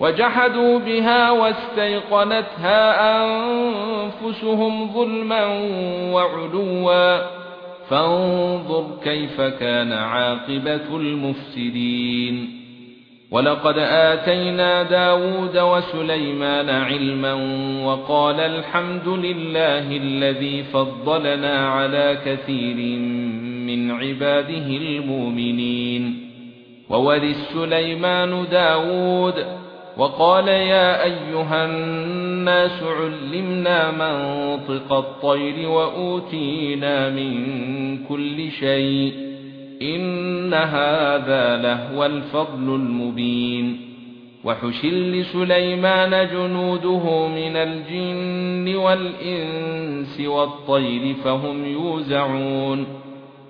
وجحدوا بها واستيقنتها أنفسهم ظلما وعلوا. فانظر كيف كان عاقبة المفسدين. ولقد آتينا داود وسليمان علما وقال الحمد لله الذي فضلنا على كثير من عباده المؤمنين. وورث سليمان داود وقال يا أيها الناس علمنا منطق الطير وأوتينا من كل شيء إن هذا لهو الفضل المبين وحشل لسليمان جنوده من الجن والإنس والطير فهم يوزعون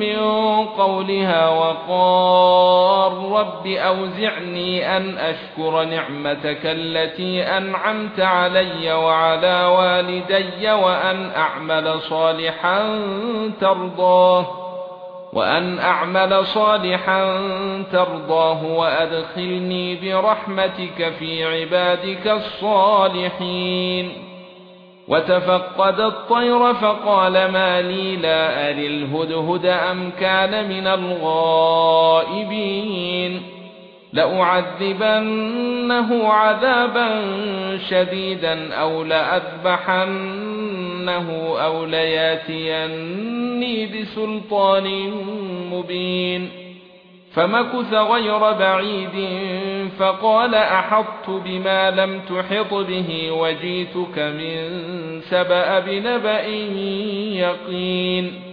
من قولها وقال رب أوزعني أن أشكر نعمتك التي أنعمت علي وعلى والدي وأن أعمل صالحا ترضاه وأن أعمل صالحا ترضاه وأدخلني برحمتك في عبادك الصالحين وتفقد الطير فقال ما لي لا اري الهدهد أم كان من الغائبين لأعذبنه عذابا شديدا أو لأذبحنه أو لياتيني بسلطان مبين فمكث غير بعيد فقال أحطت بما لم تحط به وجيتك من سبأ بنبأ يقين